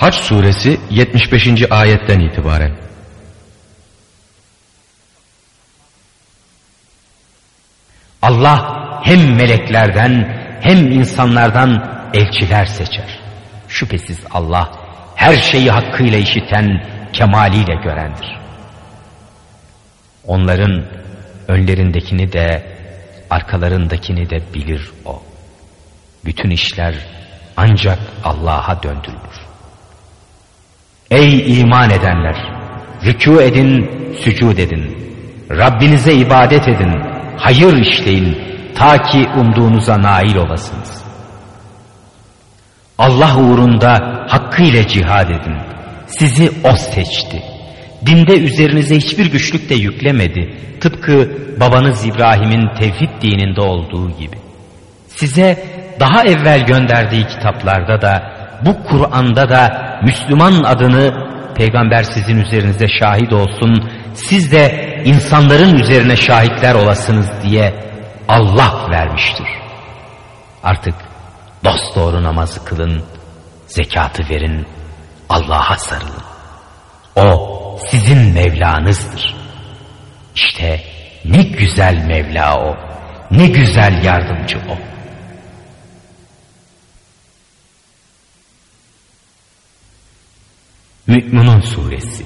Haç suresi 75. ayetten itibaren. Allah hem meleklerden hem insanlardan elçiler seçer. Şüphesiz Allah her şeyi hakkıyla işiten, kemaliyle görendir. Onların önlerindekini de arkalarındakini de bilir O. Bütün işler ancak Allah'a döndürülür. Ey iman edenler! Rükû edin, sücud edin. Rabbinize ibadet edin, hayır işleyin, ta ki umduğunuza nail olasınız. Allah uğrunda hakkıyla cihad edin. Sizi O seçti. Dinde üzerinize hiçbir güçlük de yüklemedi. Tıpkı babanız İbrahim'in tevhid dininde olduğu gibi. Size daha evvel gönderdiği kitaplarda da bu Kur'an'da da Müslüman adını peygamber sizin üzerinize şahit olsun, siz de insanların üzerine şahitler olasınız diye Allah vermiştir. Artık dosdoğru namazı kılın, zekatı verin, Allah'a sarılın. O sizin Mevlanızdır. İşte ne güzel Mevla o, ne güzel yardımcı o. Mü'minun Suresi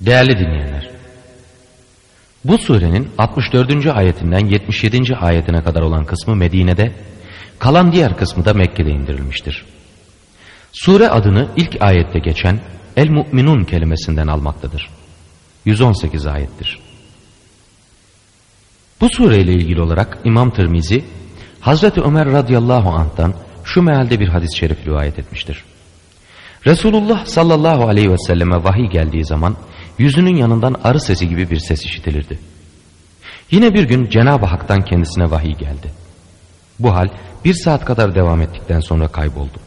Değerli dinleyenler, bu surenin 64. ayetinden 77. ayetine kadar olan kısmı Medine'de, kalan diğer kısmı da Mekke'de indirilmiştir. Sure adını ilk ayette geçen El-Mu'minun kelimesinden almaktadır. 118 ayettir. Bu sureyle ilgili olarak İmam Tirmizi Hazreti Ömer radıyallahu anh'tan şu mealde bir hadis-i şerif rivayet etmiştir. Resulullah sallallahu aleyhi ve selleme vahiy geldiği zaman yüzünün yanından arı sesi gibi bir ses işitilirdi. Yine bir gün Cenab-ı Hak'tan kendisine vahiy geldi. Bu hal bir saat kadar devam ettikten sonra kayboldu.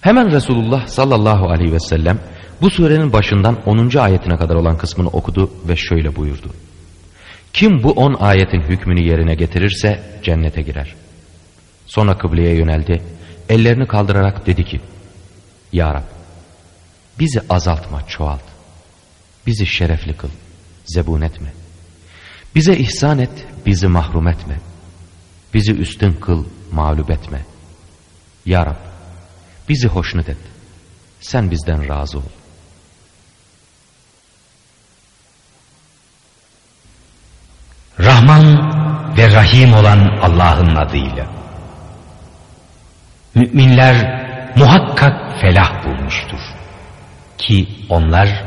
Hemen Resulullah sallallahu aleyhi ve sellem bu surenin başından 10. ayetine kadar olan kısmını okudu ve şöyle buyurdu. Kim bu 10 ayetin hükmünü yerine getirirse cennete girer. Sonra kıbleye yöneldi. Ellerini kaldırarak dedi ki Ya Rab bizi azaltma çoğalt. Bizi şerefli kıl. Zebun etme. Bize ihsan et. Bizi mahrum etme. Bizi üstün kıl. Mağlup etme. Ya Rab Bizi hoşnut et. Sen bizden razı ol. Rahman ve Rahim olan Allah'ın adıyla. Müminler muhakkak felah bulmuştur. Ki onlar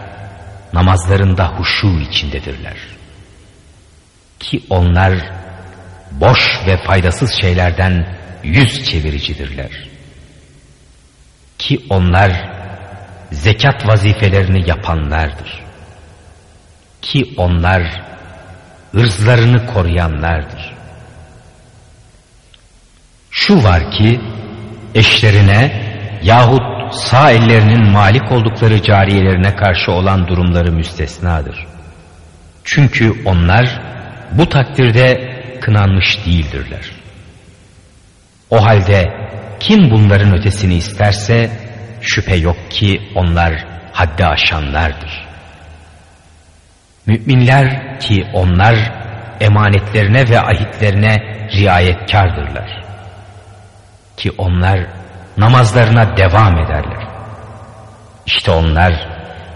namazlarında huşu içindedirler. Ki onlar boş ve faydasız şeylerden yüz çeviricidirler. Ki onlar zekat vazifelerini yapanlardır. Ki onlar ırzlarını koruyanlardır. Şu var ki eşlerine yahut sağ ellerinin malik oldukları cariyelerine karşı olan durumları müstesnadır. Çünkü onlar bu takdirde kınanmış değildirler. O halde kim bunların ötesini isterse şüphe yok ki onlar haddi aşanlardır. Müminler ki onlar emanetlerine ve ahitlerine riayetkardırlar. Ki onlar namazlarına devam ederler. İşte onlar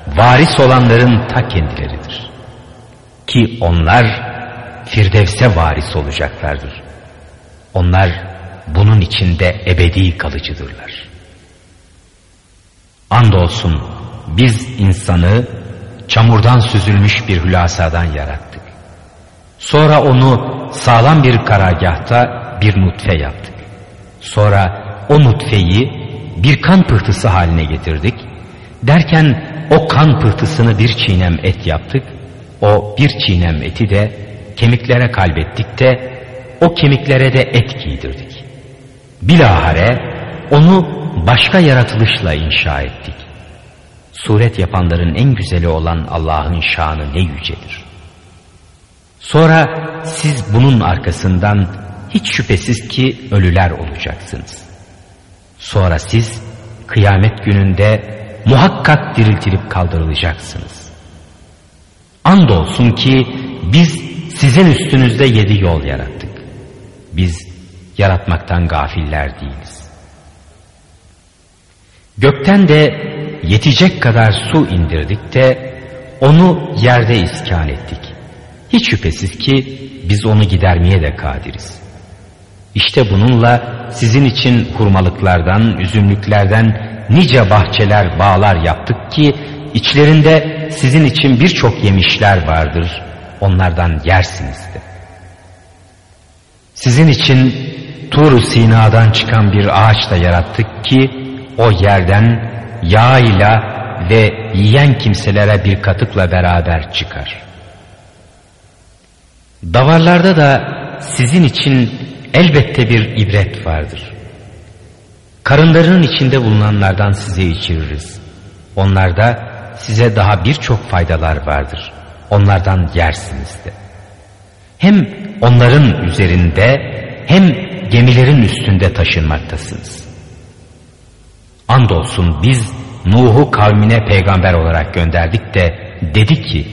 varis olanların ta kendileridir. Ki onlar Firdevs'e varis olacaklardır. Onlar bunun içinde ebedi kalıcıdırlar. Andolsun biz insanı çamurdan süzülmüş bir hülasadan yarattık. Sonra onu sağlam bir karargahta bir nutfe yaptık. Sonra o nutfeyi bir kan pıhtısı haline getirdik. Derken o kan pıhtısını bir çiğnem et yaptık. O bir çiğnem eti de kemiklere kalbettik de o kemiklere de et giydirdik. Bilahare onu başka yaratılışla inşa ettik. Suret yapanların en güzeli olan Allah'ın şanı ne yücedir. Sonra siz bunun arkasından hiç şüphesiz ki ölüler olacaksınız. Sonra siz kıyamet gününde muhakkak diriltilip kaldırılacaksınız. Andolsun ki biz sizin üstünüzde yedi yol yarattık. Biz yaratmaktan gafiller değiliz. Gökten de yetecek kadar su indirdik de onu yerde iskan ettik. Hiç şüphesiz ki biz onu gidermeye de kadiriz. İşte bununla sizin için hurmalıklardan, üzümlüklerden nice bahçeler, bağlar yaptık ki içlerinde sizin için birçok yemişler vardır. Onlardan yersiniz de. Sizin için tur Sina'dan çıkan bir ağaç da yarattık ki o yerden yağıyla ve yiyen kimselere bir katıkla beraber çıkar. Davarlarda da sizin için elbette bir ibret vardır. Karınlarının içinde bulunanlardan size içiririz. Onlarda size daha birçok faydalar vardır. Onlardan yersiniz de. Hem onların üzerinde hem gemilerin üstünde taşınmaktasınız. Andolsun biz Nuh'u kavmine peygamber olarak gönderdik de dedi ki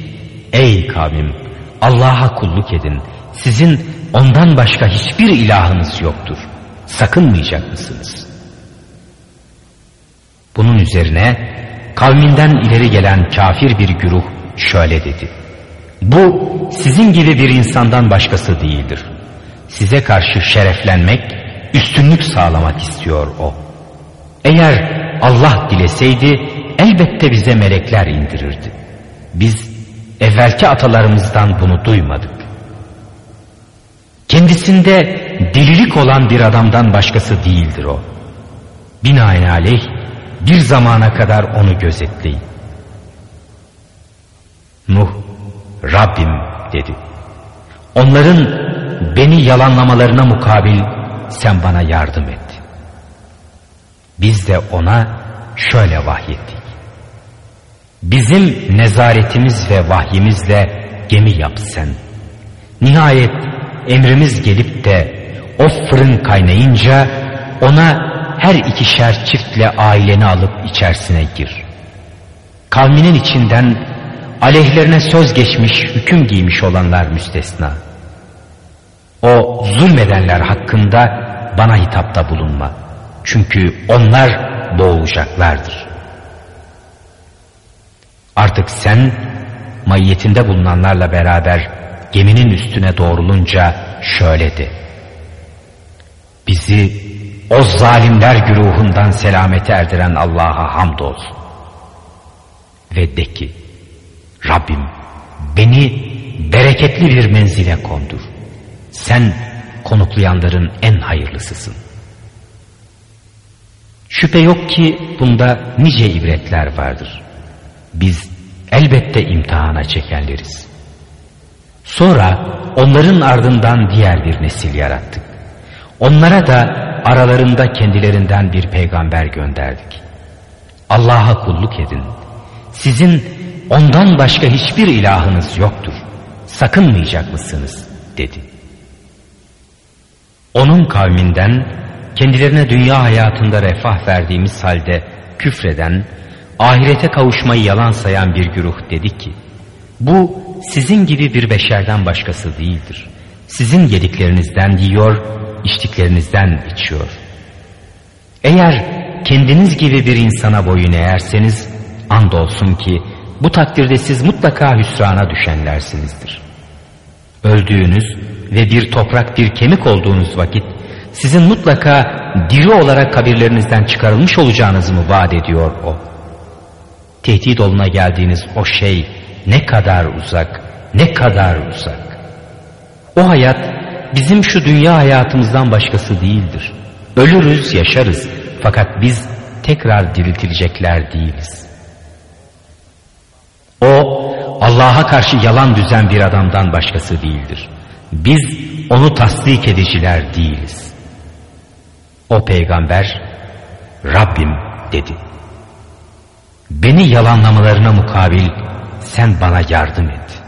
Ey kavmim Allah'a kulluk edin. Sizin ondan başka hiçbir ilahınız yoktur. Sakınmayacak mısınız? Bunun üzerine kavminden ileri gelen kafir bir güruh şöyle dedi. Bu sizin gibi bir insandan başkası değildir. Size karşı şereflenmek, üstünlük sağlamak istiyor o. Eğer Allah dileseydi elbette bize melekler indirirdi. Biz evvelki atalarımızdan bunu duymadık. Kendisinde delilik olan bir adamdan başkası değildir o. Binaenaleyh bir zamana kadar onu gözetleyin. Nuh, Rabbim dedi. Onların beni yalanlamalarına mukabil sen bana yardım et. Biz de ona şöyle vahyettik. Bizim nezaretimiz ve vahyimizle gemi yap sen. Nihayet emrimiz gelip de o fırın kaynayınca ona her ikişer çiftle aileni alıp içerisine gir. Kavminin içinden aleyhlerine söz geçmiş, hüküm giymiş olanlar müstesna. O zulmedenler hakkında bana hitapta bulunma. Çünkü onlar boğulacaklardır. Artık sen mayiyetinde bulunanlarla beraber geminin üstüne doğrulunca şöyle de. Bizi o zalimler güruhundan selamete erdiren Allah'a hamdolsun. Ve de ki Rabbim beni bereketli bir menzile kondur. Sen konuklayanların en hayırlısısın. Şüphe yok ki bunda nice ibretler vardır. Biz elbette imtihana çekenleriz. Sonra onların ardından diğer bir nesil yarattık. Onlara da aralarında kendilerinden bir peygamber gönderdik. Allah'a kulluk edin. Sizin ondan başka hiçbir ilahınız yoktur. Sakınmayacak mısınız? dedi. Onun kavminden kendilerine dünya hayatında refah verdiğimiz halde küfreden, ahirete kavuşmayı yalan sayan bir güruh dedi ki, bu sizin gibi bir beşerden başkası değildir. Sizin yediklerinizden yiyor, içtiklerinizden içiyor. Eğer kendiniz gibi bir insana boyun eğerseniz, andolsun ki bu takdirde siz mutlaka hüsrana düşenlersinizdir. Öldüğünüz ve bir toprak bir kemik olduğunuz vakit sizin mutlaka diri olarak kabirlerinizden çıkarılmış olacağınızı mı vaat ediyor o? Tehdit oluna geldiğiniz o şey ne kadar uzak, ne kadar uzak. O hayat bizim şu dünya hayatımızdan başkası değildir. Ölürüz, yaşarız fakat biz tekrar diriltilecekler değiliz. O Allah'a karşı yalan düzen bir adamdan başkası değildir. Biz onu tasdik ediciler değiliz. O peygamber Rabbim dedi. Beni yalanlamalarına mukabil sen bana yardım et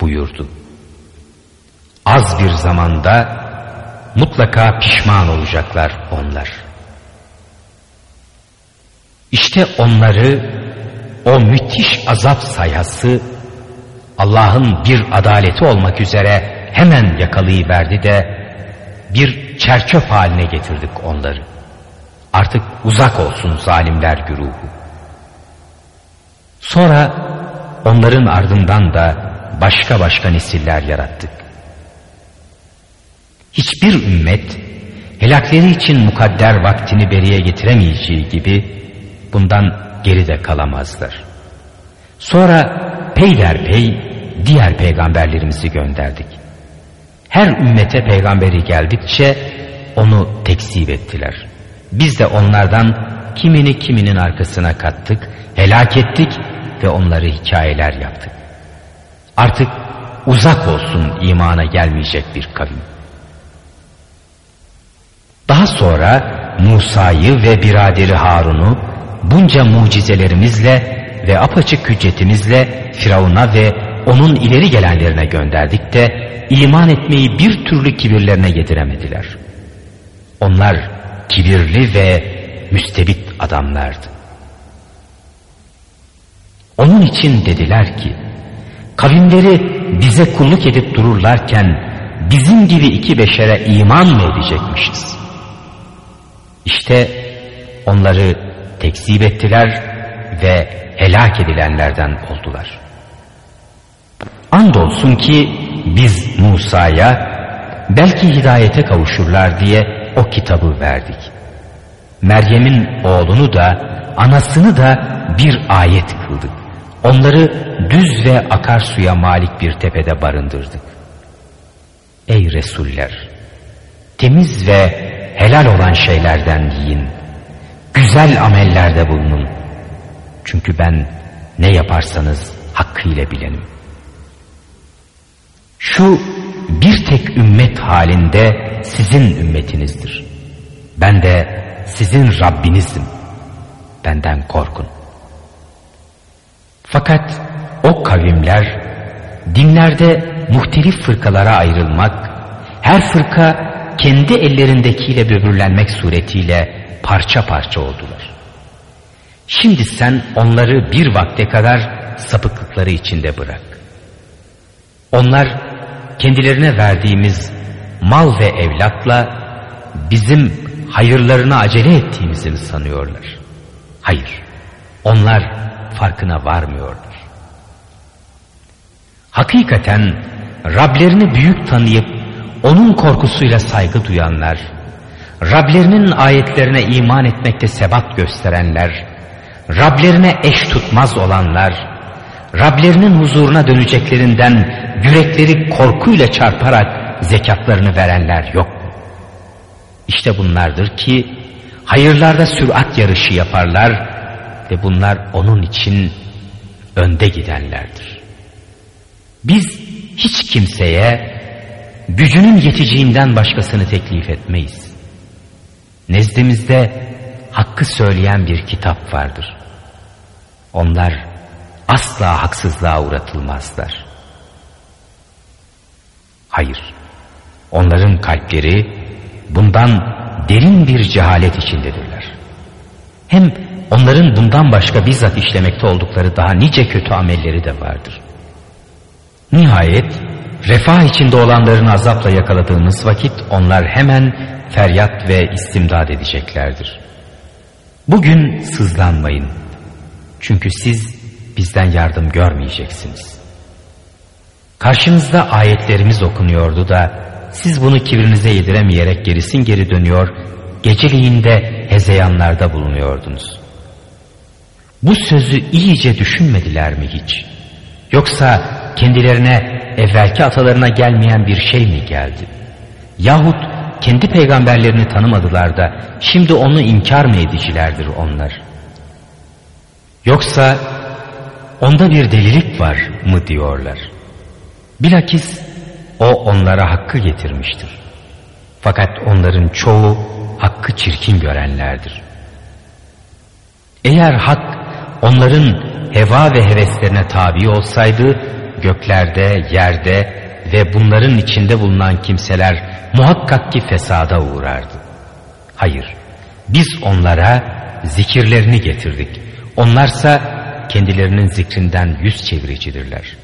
buyurdu. Az bir zamanda mutlaka pişman olacaklar onlar. İşte onları o müthiş azap sayası Allah'ın bir adaleti olmak üzere hemen yakalayıverdi de bir çerçöp haline getirdik onları. Artık uzak olsun zalimler güruhu. Sonra onların ardından da başka başka nesiller yarattık. Hiçbir ümmet helakleri için mukadder vaktini beriye getiremeyeceği gibi bundan geride kalamazlar. Sonra peyderpey diğer peygamberlerimizi gönderdik. Her ümmete peygamberi geldikçe onu tekzip ettiler. Biz de onlardan kimini kiminin arkasına kattık, helak ettik ve onları hikayeler yaptık. Artık uzak olsun imana gelmeyecek bir kavim. Daha sonra Musa'yı ve biraderi Harun'u bunca mucizelerimizle ve apaçık hüccetimizle Firavun'a ve onun ileri gelenlerine gönderdik de iman etmeyi bir türlü kibirlerine yediremediler. Onlar kibirli ve müstebit adamlardı. Onun için dediler ki, kavimleri bize kulluk edip dururlarken bizim gibi iki beşere iman mı edecekmişiz? İşte onları tekzip ettiler ve helak edilenlerden oldular. Andolsun ki biz Musa'ya belki hidayete kavuşurlar diye o kitabı verdik. Meryem'in oğlunu da anasını da bir ayet kıldık. Onları düz ve akarsuya malik bir tepede barındırdık. Ey Resuller! Temiz ve helal olan şeylerden yiyin. Güzel amellerde bulunun. Çünkü ben ne yaparsanız hakkıyla bilenim. Şu bir tek ümmet halinde sizin ümmetinizdir. Ben de sizin Rabbinizim. Benden korkun. Fakat o kavimler dinlerde muhtelif fırkalara ayrılmak, her fırka kendi ellerindekiyle böbürlenmek suretiyle parça parça oldular. Şimdi sen onları bir vakte kadar sapıklıkları içinde bırak. Onlar kendilerine verdiğimiz mal ve evlatla bizim hayırlarına acele ettiğimizi mi sanıyorlar? Hayır, onlar farkına varmıyorlar. Hakikaten Rablerini büyük tanıyıp onun korkusuyla saygı duyanlar, Rablerinin ayetlerine iman etmekte sebat gösterenler, Rablerine eş tutmaz olanlar, Rablerinin huzuruna döneceklerinden yürekleri korkuyla çarparak zekatlarını verenler yok? İşte bunlardır ki hayırlarda sürat yarışı yaparlar ve bunlar onun için önde gidenlerdir. Biz hiç kimseye gücünün yeteceğinden başkasını teklif etmeyiz. Nezdimizde hakkı söyleyen bir kitap vardır. Onlar asla haksızlığa uğratılmazlar. Hayır, onların kalpleri bundan derin bir cehalet içindedirler. Hem onların bundan başka bizzat işlemekte oldukları daha nice kötü amelleri de vardır. Nihayet refah içinde olanların azapla yakaladığımız vakit onlar hemen feryat ve istimdad edeceklerdir. Bugün sızlanmayın. Çünkü siz bizden yardım görmeyeceksiniz. Karşınızda ayetlerimiz okunuyordu da siz bunu kibrinize yediremeyerek gerisin geri dönüyor, geceliğinde hezeyanlarda bulunuyordunuz. Bu sözü iyice düşünmediler mi hiç? Yoksa kendilerine evvelki atalarına gelmeyen bir şey mi geldi? Yahut kendi peygamberlerini tanımadılar da şimdi onu inkar mı edicilerdir onlar? Yoksa onda bir delilik var mı diyorlar. Bilakis o onlara hakkı getirmiştir. Fakat onların çoğu hakkı çirkin görenlerdir. Eğer hak onların heva ve heveslerine tabi olsaydı göklerde, yerde ve bunların içinde bulunan kimseler muhakkak ki fesada uğrardı. Hayır, biz onlara zikirlerini getirdik. Onlarsa kendilerinin zikrinden yüz çeviricidirler.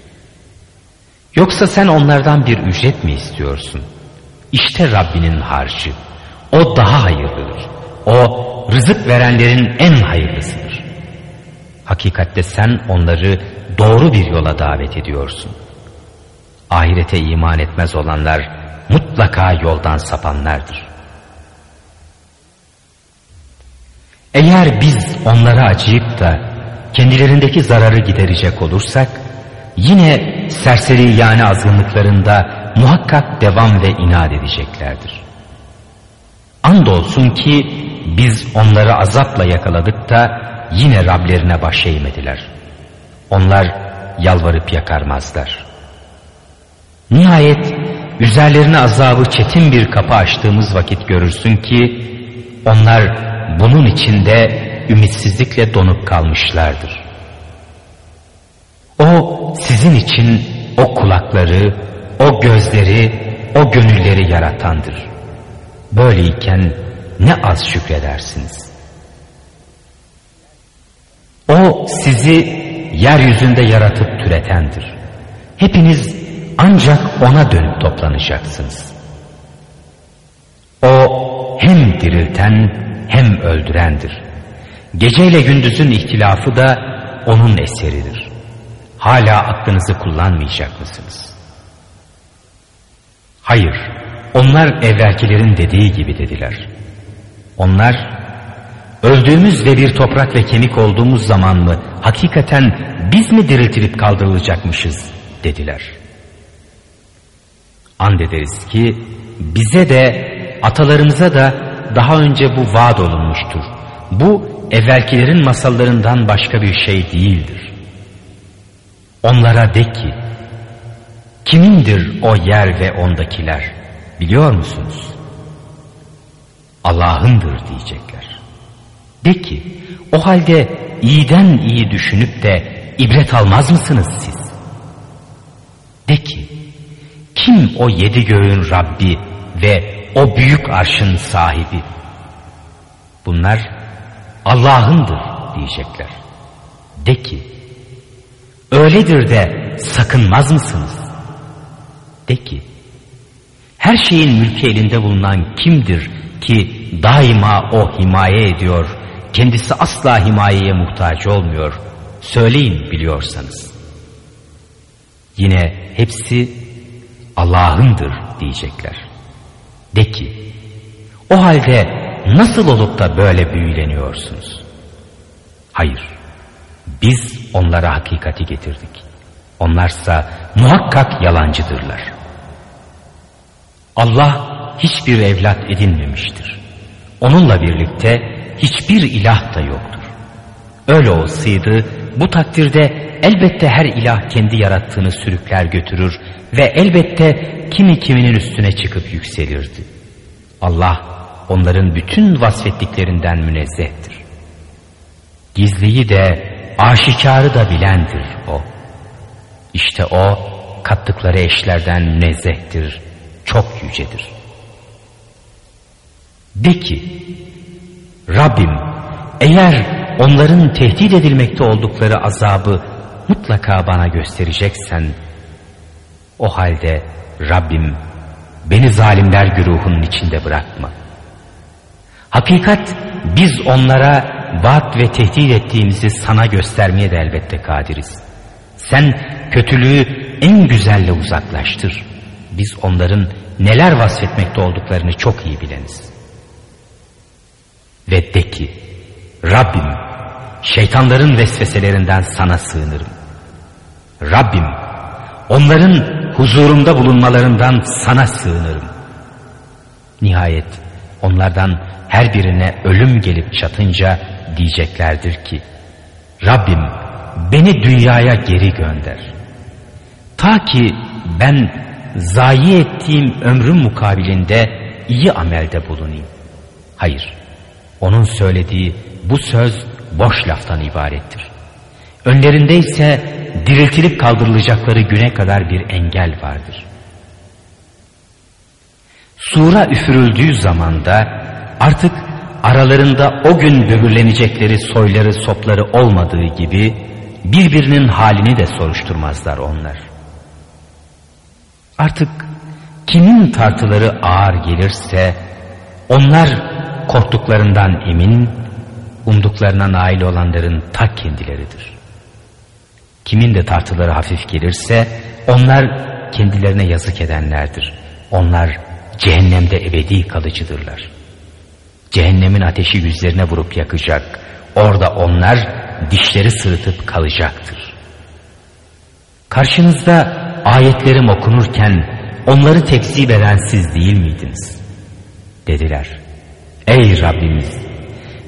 Yoksa sen onlardan bir ücret mi istiyorsun? İşte Rabbinin harcı. O daha hayırlıdır. O rızık verenlerin en hayırlısıdır. Hakikatte sen onları doğru bir yola davet ediyorsun. Ahirete iman etmez olanlar mutlaka yoldan sapanlardır. Eğer biz onlara acıyıp da kendilerindeki zararı giderecek olursak yine serseri yani azınlıklarında muhakkak devam ve inat edeceklerdir. Andolsun ki biz onları azapla yakaladık da yine Rablerine baş eğmediler. Onlar yalvarıp yakarmazlar. Nihayet üzerlerine azabı çetin bir kapı açtığımız vakit görürsün ki onlar bunun içinde ümitsizlikle donup kalmışlardır. O sizin için o kulakları, o gözleri, o gönülleri yaratandır. Böyleyken ne az şükredersiniz. O sizi yeryüzünde yaratıp türetendir. Hepiniz ancak ona dönüp toplanacaksınız. O hem dirilten hem öldürendir. Geceyle gündüzün ihtilafı da onun eseridir. Hala aklınızı kullanmayacak mısınız? Hayır, onlar evvelkilerin dediği gibi dediler. Onlar, öldüğümüz ve bir toprak ve kemik olduğumuz zaman mı hakikaten biz mi diriltilip kaldırılacakmışız dediler. And ederiz ki bize de atalarımıza da daha önce bu vaat olunmuştur. Bu evvelkilerin masallarından başka bir şey değildir. Onlara de ki, kimindir o yer ve ondakiler biliyor musunuz? Allah'ındır diyecekler. De ki, o halde iyiden iyi düşünüp de ibret almaz mısınız siz? De ki, kim o yedi göğün Rabbi ve o büyük arşın sahibi? Bunlar Allah'ındır diyecekler. De ki, Öyledir de sakınmaz mısınız? De ki, her şeyin mülkü elinde bulunan kimdir ki daima o himaye ediyor, kendisi asla himayeye muhtaç olmuyor. Söyleyin biliyorsanız. Yine hepsi Allah'ındır diyecekler. De ki, o halde nasıl olup da böyle büyüleniyorsunuz? Hayır. Biz onlara hakikati getirdik. Onlarsa muhakkak yalancıdırlar. Allah hiçbir evlat edinmemiştir. Onunla birlikte hiçbir ilah da yoktur. Öyle olsaydı bu takdirde elbette her ilah kendi yarattığını sürükler götürür ve elbette kimi kiminin üstüne çıkıp yükselirdi. Allah onların bütün vasfettiklerinden münezzehtir. Gizliyi de Aşikarı da bilendir o. İşte o kattıkları eşlerden münezzehtir, çok yücedir. De ki, Rabbim eğer onların tehdit edilmekte oldukları azabı mutlaka bana göstereceksen, o halde Rabbim beni zalimler güruhunun içinde bırakma. Hakikat biz onlara vaat ve tehdit ettiğimizi sana göstermeye de elbette kadiriz. Sen kötülüğü en güzelle uzaklaştır. Biz onların neler vasfetmekte olduklarını çok iyi bileniz. Ve de ki, Rabbim şeytanların vesveselerinden sana sığınırım. Rabbim onların huzurumda bulunmalarından sana sığınırım. Nihayet onlardan her birine ölüm gelip çatınca diyeceklerdir ki Rabbim beni dünyaya geri gönder. Ta ki ben zayi ettiğim ömrüm mukabilinde iyi amelde bulunayım. Hayır, onun söylediği bu söz boş laftan ibarettir. Önlerinde ise diriltilip kaldırılacakları güne kadar bir engel vardır. Sura üfürüldüğü zamanda artık aralarında o gün böbürlenecekleri soyları sopları olmadığı gibi birbirinin halini de soruşturmazlar onlar. Artık kimin tartıları ağır gelirse onlar korktuklarından emin, umduklarına nail olanların ta kendileridir. Kimin de tartıları hafif gelirse onlar kendilerine yazık edenlerdir. Onlar cehennemde ebedi kalıcıdırlar. Cehennemin ateşi yüzlerine vurup yakacak. Orada onlar dişleri sırıtıp kalacaktır. Karşınızda ayetlerim okunurken onları tekzip eden siz değil miydiniz? Dediler. Ey Rabbimiz!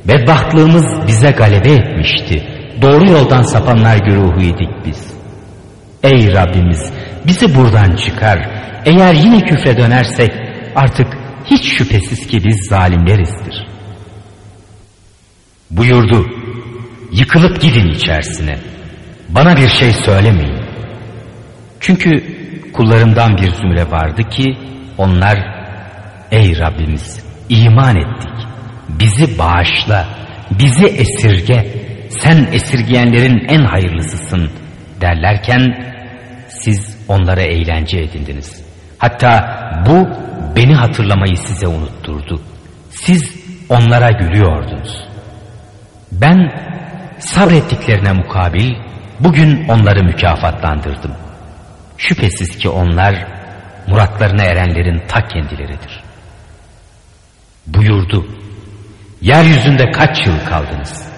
Bedbahtlığımız bize galebe etmişti. Doğru yoldan sapanlar güruhuydik biz. Ey Rabbimiz! Bizi buradan çıkar. Eğer yine küfre dönersek artık hiç şüphesiz ki biz zalimlerizdir. Buyurdu. Yıkılıp gidin içerisine. Bana bir şey söylemeyin. Çünkü kullarımdan bir zümre vardı ki onlar ey Rabbimiz iman ettik. Bizi bağışla, bizi esirge. Sen esirgeyenlerin en hayırlısısın derlerken siz onlara eğlence edindiniz. Hatta bu beni hatırlamayı size unutturdu. Siz onlara gülüyordunuz. Ben sabrettiklerine mukabil bugün onları mükafatlandırdım. Şüphesiz ki onlar muratlarına erenlerin ta kendileridir. Buyurdu. Yeryüzünde kaç yıl kaldınız?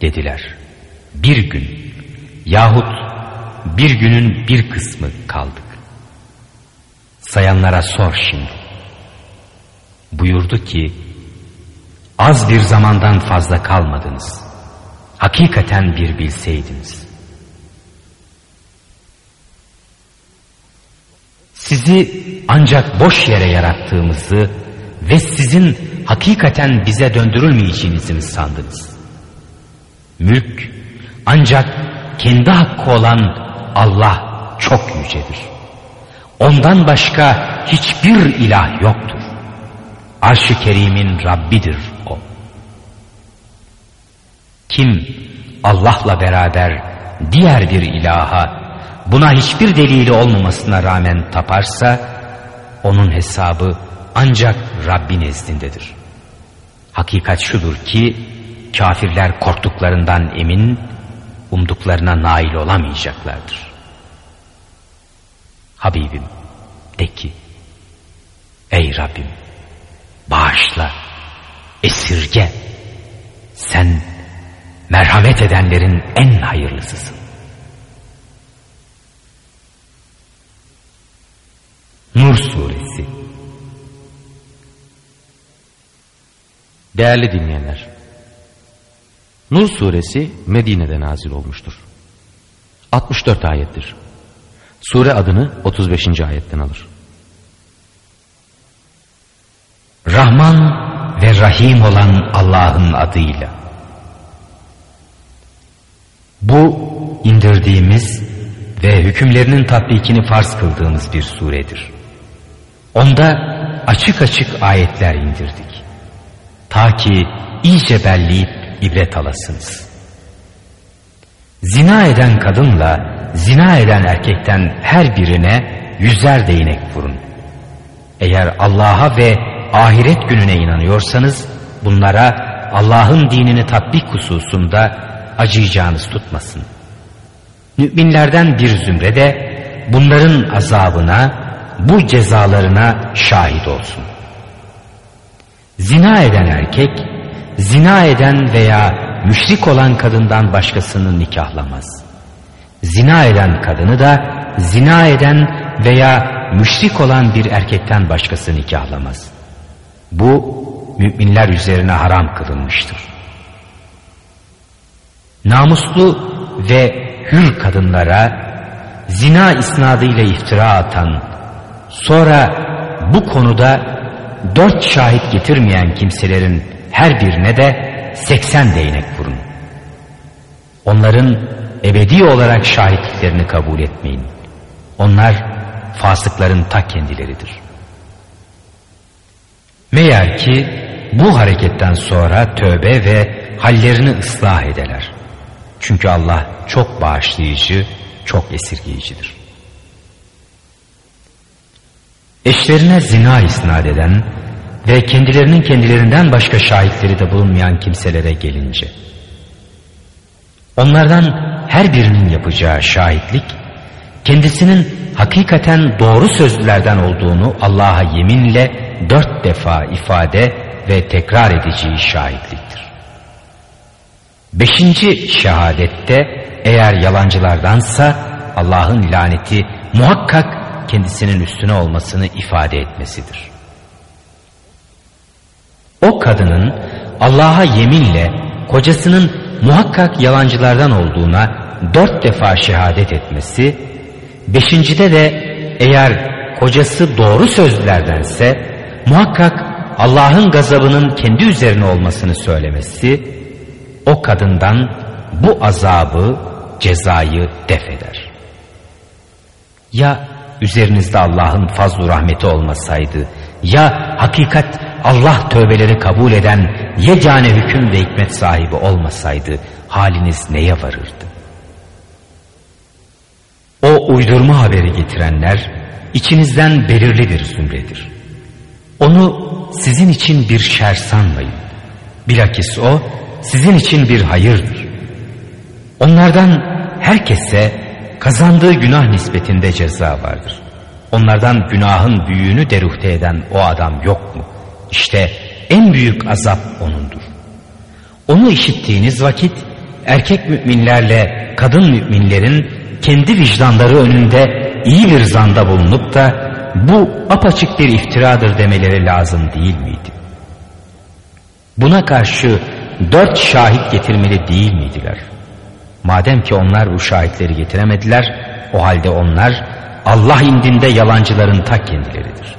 Dediler. Bir gün yahut bir günün bir kısmı kaldık. Sayanlara sor şimdi. Buyurdu ki az bir zamandan fazla kalmadınız. Hakikaten bir bilseydiniz. Sizi ancak boş yere yarattığımızı ve sizin hakikaten bize döndürülmeyeceğinizi sandınız? Mülk ancak kendi hakkı olan Allah çok yücedir. Ondan başka hiçbir ilah yoktur. Arş-ı Kerim'in Rabbidir o. Kim Allah'la beraber diğer bir ilaha buna hiçbir delili olmamasına rağmen taparsa onun hesabı ancak Rabbi nezdindedir. Hakikat şudur ki kafirler korktuklarından emin, umduklarına nail olamayacaklardır. Habibim de ki ey Rabbim bağışla, esirge sen merhamet edenlerin en hayırlısısın. Nur Suresi Değerli dinleyenler, Nur Suresi Medine'de nazil olmuştur. 64 ayettir. Sure adını 35. ayetten alır. Rahman ve Rahim olan Allah'ın adıyla. Bu indirdiğimiz ve hükümlerinin tatbikini farz kıldığımız bir suredir. Onda açık açık ayetler indirdik. Ta ki iyice belleyip ibret alasınız. Zina eden kadınla zina eden erkekten her birine yüzer değnek vurun. Eğer Allah'a ve ahiret gününe inanıyorsanız bunlara Allah'ın dinini tatbik hususunda acıyacağınız tutmasın. Müminlerden bir zümre de bunların azabına, bu cezalarına şahit olsun. Zina eden erkek, zina eden veya müşrik olan kadından başkasını nikahlamaz. Zina eden kadını da zina eden veya müşrik olan bir erkekten başkası nikahlamaz. Bu müminler üzerine haram kılınmıştır. Namuslu ve hür kadınlara zina isnadıyla iftira atan, sonra bu konuda dört şahit getirmeyen kimselerin her birine de seksen değnek vurun. Onların ebedi olarak şahitliklerini kabul etmeyin. Onlar fasıkların ta kendileridir. Meğer ki bu hareketten sonra tövbe ve hallerini ıslah edeler. Çünkü Allah çok bağışlayıcı, çok esirgeyicidir. Eşlerine zina isnat eden ve kendilerinin kendilerinden başka şahitleri de bulunmayan kimselere gelince, onlardan her birinin yapacağı şahitlik, kendisinin hakikaten doğru sözlülerden olduğunu Allah'a yeminle dört defa ifade ve tekrar edeceği şahitliktir. Beşinci şehadette eğer yalancılardansa Allah'ın laneti muhakkak kendisinin üstüne olmasını ifade etmesidir. O kadının Allah'a yeminle kocasının muhakkak yalancılardan olduğuna dört defa şehadet etmesi, beşincide de eğer kocası doğru sözlülerdense muhakkak Allah'ın gazabının kendi üzerine olmasını söylemesi, o kadından bu azabı, cezayı def eder. Ya üzerinizde Allah'ın fazlu rahmeti olmasaydı, ya hakikat Allah tövbeleri kabul eden yegane hüküm ve hikmet sahibi olmasaydı haliniz neye varırdı? O uydurma haberi getirenler içinizden belirli bir zümredir. Onu sizin için bir şer sanmayın. Bilakis o sizin için bir hayırdır. Onlardan herkese kazandığı günah nispetinde ceza vardır. Onlardan günahın büyüğünü deruhte eden o adam yok mu? İşte en büyük azap onundur. Onu işittiğiniz vakit erkek müminlerle kadın müminlerin kendi vicdanları önünde iyi bir zanda bulunup da bu apaçık bir iftiradır demeleri lazım değil miydi? Buna karşı dört şahit getirmeli değil miydiler? Madem ki onlar bu şahitleri getiremediler, o halde onlar Allah indinde yalancıların ta kendileridir.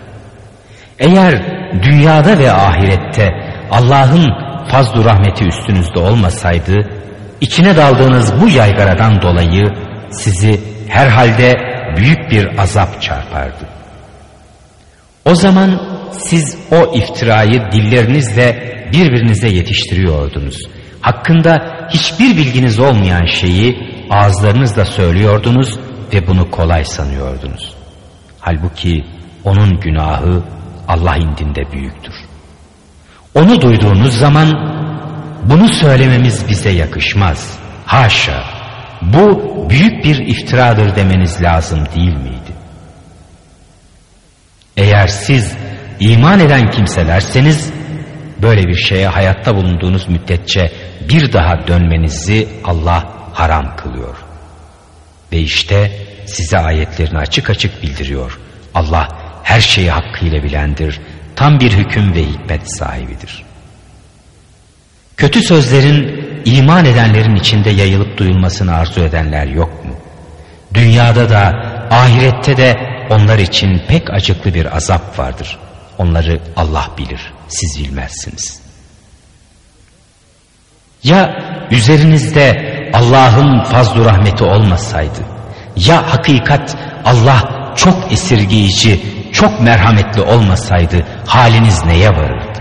Eğer dünyada ve ahirette Allah'ın fazlu rahmeti üstünüzde olmasaydı, içine daldığınız bu yaygaradan dolayı sizi herhalde büyük bir azap çarpardı. O zaman siz o iftirayı dillerinizle birbirinize yetiştiriyordunuz. Hakkında hiçbir bilginiz olmayan şeyi ağızlarınızla söylüyordunuz ve bunu kolay sanıyordunuz. Halbuki onun günahı Allah indinde büyüktür. Onu duyduğunuz zaman bunu söylememiz bize yakışmaz. Haşa bu büyük bir iftiradır demeniz lazım değil miydi? Eğer siz iman eden kimselerseniz böyle bir şeye hayatta bulunduğunuz müddetçe bir daha dönmenizi Allah haram kılıyor. Ve işte size ayetlerini açık açık bildiriyor. Allah her şeyi hakkıyla bilendir. Tam bir hüküm ve hikmet sahibidir. Kötü sözlerin iman edenlerin içinde yayılıp duyulmasını arzu edenler yok mu? Dünyada da ahirette de onlar için pek acıklı bir azap vardır. Onları Allah bilir, siz bilmezsiniz. Ya üzerinizde Allah'ın fazlu rahmeti olmasaydı, ya hakikat Allah çok esirgeyici, çok merhametli olmasaydı haliniz neye varır?